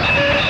it.